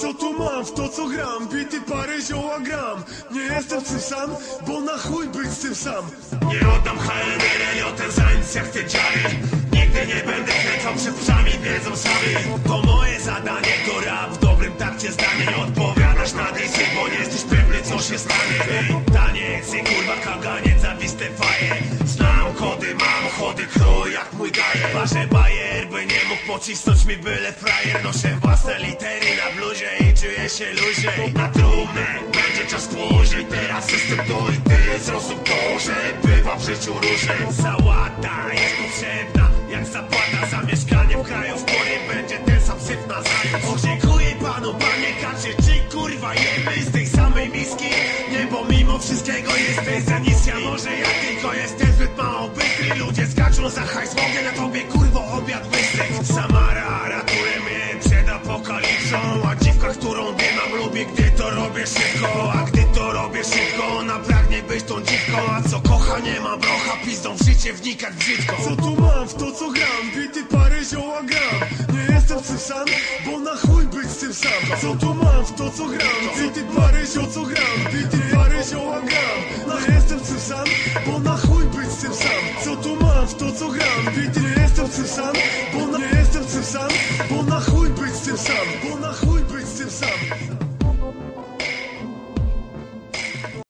Co tu mam w to co gram? Bity parę zioła gram. Nie jestem tym sam, bo na chuj być z tym sam. Nie oddam HNR, jotem za nic jak te dziary. Nigdy nie będę kręcał przed psami, wiedzą sami. To moje zadanie, to rap w dobrym takcie zdanie. Nie odpowiadasz na dysy, bo nie jesteś pewny co się stanie. Ej, taniec i kurwa kaganiec, zawiste faje. Znam kody, mam chody, krój jak mój gajer. Ważę bajer, by nie mógł pocisnąć mi byle frajer. Noszę własne litery się luźniej Na trumnę będzie czas później Teraz jestem tu i ty zrozum. To, że bywa w życiu różnie Sałata jest potrzebna jak zapłata za mieszkanie w kraju W którym będzie ten sam syf na zając Podziękuję panu, panie Kacie Czy kurwa jemy z tej samej miski? Nie, bo mimo wszystkiego jesteś za niska Może ja tylko jestem zbyt mało bystry Ludzie skaczą za hajs, mogę na tobie kurwo robię szybko A gdy to robię szybko, ona pragnie być tą dziwką A co kocha, nie ma brocha, pizdą w życie wnikać brzydko Co tu mam w to co gram? Bity parę zioła gram Nie jestem tym sam, bo na chuj być z tym sam Co tu mam w to co gram? Bity parę zio co gram Bity parę zioła gram Nie jestem z tym sam, bo na chuj być z tym sam Co tu mam w to co gram? Bity nie jestem z tym sam,